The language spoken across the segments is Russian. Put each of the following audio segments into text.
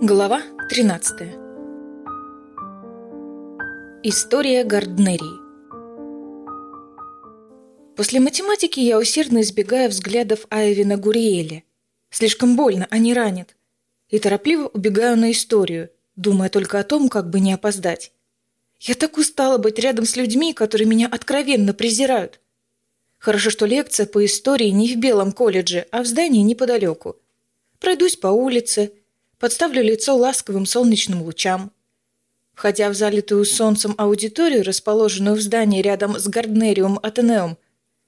Глава 13 История Гарднерии После математики я усердно избегаю взглядов Айвина Гуриэля. Слишком больно, а не ранит. И торопливо убегаю на историю, думая только о том, как бы не опоздать. Я так устала быть рядом с людьми, которые меня откровенно презирают. Хорошо, что лекция по истории не в Белом колледже, а в здании неподалеку. Пройдусь по улице, подставлю лицо ласковым солнечным лучам. Входя в залитую солнцем аудиторию, расположенную в здании рядом с Гарднериум Атенеум,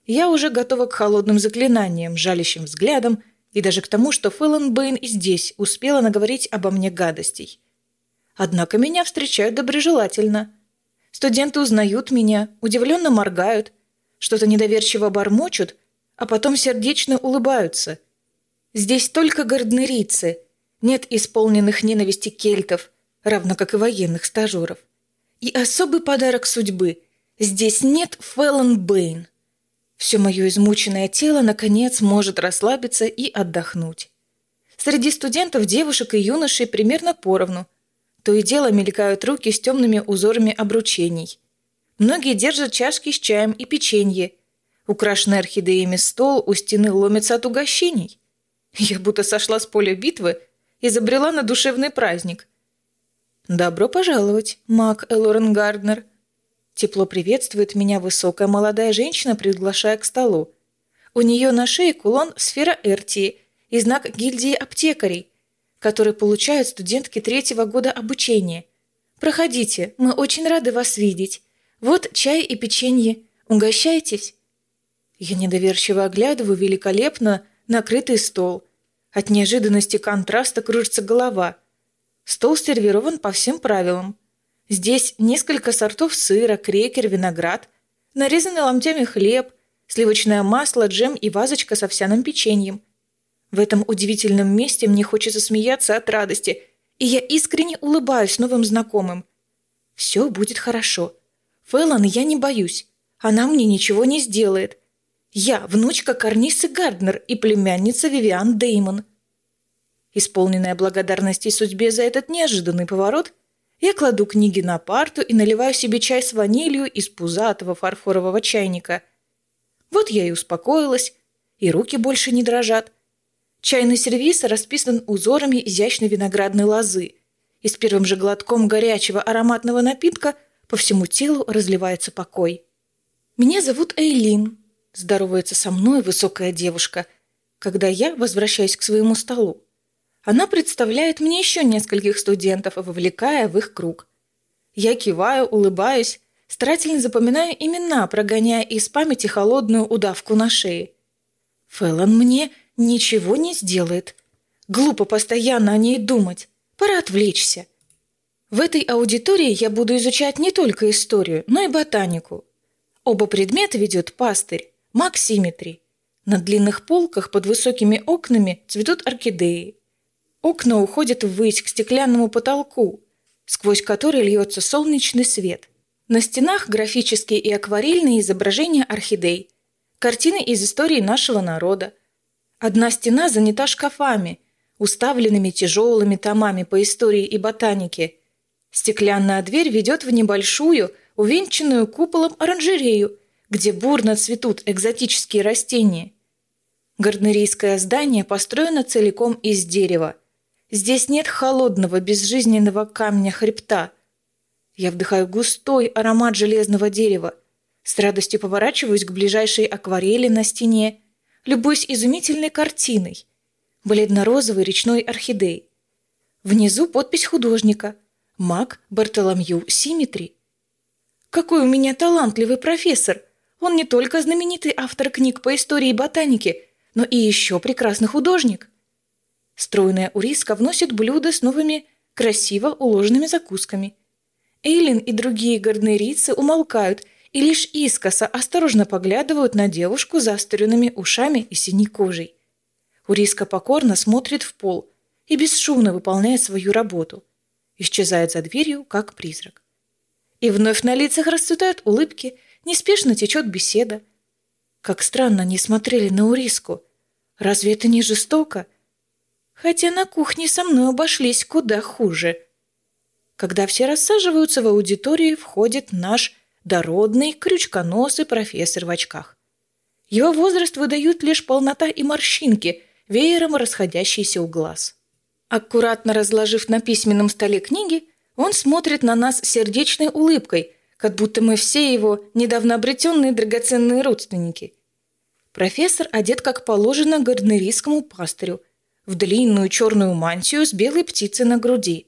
я уже готова к холодным заклинаниям, жалящим взглядам и даже к тому, что Фэллон Бэйн и здесь успела наговорить обо мне гадостей. Однако меня встречают доброжелательно. Студенты узнают меня, удивленно моргают, что-то недоверчиво бормочут, а потом сердечно улыбаются. Здесь только гарднерийцы – нет исполненных ненависти кельтов, равно как и военных стажеров. И особый подарок судьбы – здесь нет Фэллон Бэйн. Все мое измученное тело, наконец, может расслабиться и отдохнуть. Среди студентов девушек и юношей примерно поровну. То и дело мелькают руки с темными узорами обручений. Многие держат чашки с чаем и печенье. Украшенный орхидеями стол у стены ломится от угощений. Я будто сошла с поля битвы – изобрела на душевный праздник. «Добро пожаловать, маг Элорен Гарднер!» Тепло приветствует меня высокая молодая женщина, приглашая к столу. У нее на шее кулон сфера Эртии и знак гильдии аптекарей, который получают студентки третьего года обучения. «Проходите, мы очень рады вас видеть. Вот чай и печенье. Угощайтесь!» Я недоверчиво оглядываю великолепно накрытый стол – от неожиданности контраста кружится голова. Стол сервирован по всем правилам. Здесь несколько сортов сыра, крекер, виноград, нарезанный ломтями хлеб, сливочное масло, джем и вазочка с овсяным печеньем. В этом удивительном месте мне хочется смеяться от радости, и я искренне улыбаюсь новым знакомым. Все будет хорошо. Фэллон я не боюсь. Она мне ничего не сделает. Я внучка Карнисы Гарднер и племянница Вивиан Деймон. Исполненная благодарности судьбе за этот неожиданный поворот, я кладу книги на парту и наливаю себе чай с ванилью из пузатого фарфорового чайника. Вот я и успокоилась, и руки больше не дрожат. Чайный сервиз расписан узорами изящной виноградной лозы, и с первым же глотком горячего ароматного напитка по всему телу разливается покой. Меня зовут Эйлин, Здоровается со мной высокая девушка, когда я возвращаюсь к своему столу. Она представляет мне еще нескольких студентов, вовлекая в их круг. Я киваю, улыбаюсь, старательно запоминаю имена, прогоняя из памяти холодную удавку на шее. Фэллон мне ничего не сделает. Глупо постоянно о ней думать. Пора отвлечься. В этой аудитории я буду изучать не только историю, но и ботанику. Оба предмета ведет пастырь. Максиметри. На длинных полках под высокими окнами цветут орхидеи. Окна уходят ввысь к стеклянному потолку, сквозь который льется солнечный свет. На стенах графические и акварельные изображения орхидей, картины из истории нашего народа. Одна стена занята шкафами, уставленными тяжелыми томами по истории и ботанике. Стеклянная дверь ведет в небольшую, увенчанную куполом оранжерею где бурно цветут экзотические растения. Гарднерийское здание построено целиком из дерева. Здесь нет холодного, безжизненного камня хребта. Я вдыхаю густой аромат железного дерева. С радостью поворачиваюсь к ближайшей акварели на стене, любуюсь изумительной картиной. Бледно-розовый речной орхидей. Внизу подпись художника. Мак Бартоломью Симметри. Какой у меня талантливый профессор! Он не только знаменитый автор книг по истории и ботанике, но и еще прекрасный художник. Стройная Уриска вносит блюда с новыми, красиво уложенными закусками. Эйлин и другие гарднерийцы умолкают и лишь искоса осторожно поглядывают на девушку с заостренными ушами и синей кожей. Уриска покорно смотрит в пол и бесшумно выполняет свою работу. Исчезает за дверью, как призрак. И вновь на лицах расцветают улыбки – неспешно течет беседа. Как странно они смотрели на Уриску. Разве это не жестоко? хотя на кухне со мной обошлись куда хуже. Когда все рассаживаются в аудитории, входит наш дородный, крючконосый профессор в очках. Его возраст выдают лишь полнота и морщинки, веером расходящиеся у глаз. Аккуратно разложив на письменном столе книги, он смотрит на нас сердечной улыбкой, как будто мы все его недавно обретенные драгоценные родственники. Профессор одет как положено гарднерийскому пастырю, в длинную черную мантию с белой птицей на груди,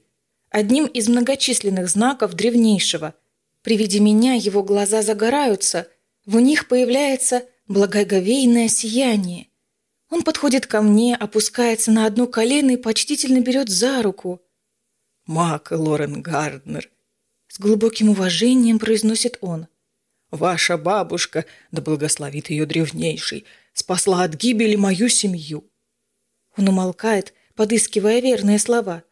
одним из многочисленных знаков древнейшего. При виде меня его глаза загораются, в них появляется благоговейное сияние. Он подходит ко мне, опускается на одно колено и почтительно берет за руку. «Мак Лорен Гарднер», — с глубоким уважением произносит он. «Ваша бабушка, да благословит ее древнейший, спасла от гибели мою семью». Он умолкает, подыскивая верные слова.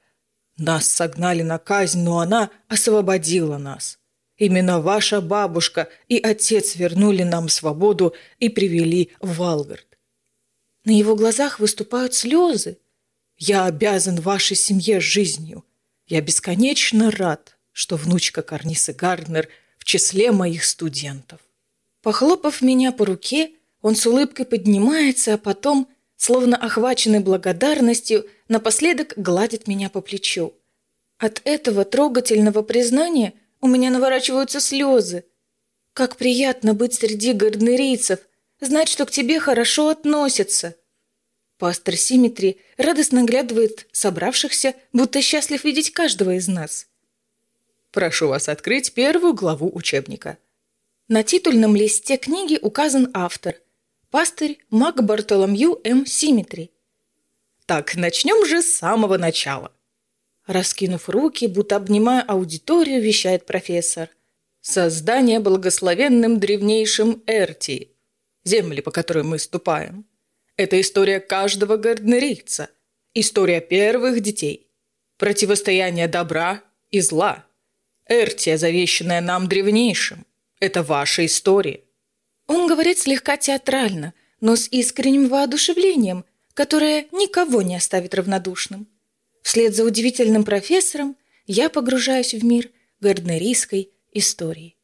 «Нас согнали на казнь, но она освободила нас. Именно ваша бабушка и отец вернули нам свободу и привели в Валгард. На его глазах выступают слезы. Я обязан вашей семье жизнью. Я бесконечно рад, что внучка Карнисы Гарднер в числе моих студентов. Похлопав меня по руке, он с улыбкой поднимается, а потом, словно охваченный благодарностью, напоследок гладит меня по плечу. От этого трогательного признания у меня наворачиваются слезы. Как приятно быть среди гарднерийцев, знать, что к тебе хорошо относятся. Пастор Симметри радостно глядывает собравшихся, будто счастлив видеть каждого из нас. Прошу вас открыть первую главу учебника. На титульном листе книги указан автор – пастырь Мак Бартоломью М. Симметри. Так, начнем же с самого начала. Раскинув руки, будто обнимая аудиторию, вещает профессор. Создание благословенным древнейшим Эрти, земли, по которой мы ступаем. Это история каждого гарднерийца, история первых детей, противостояние добра и зла. Эртия, завещанная нам древнейшим, это ваша история. Он говорит слегка театрально, но с искренним воодушевлением, которое никого не оставит равнодушным. Вслед за удивительным профессором я погружаюсь в мир гарднерийской истории.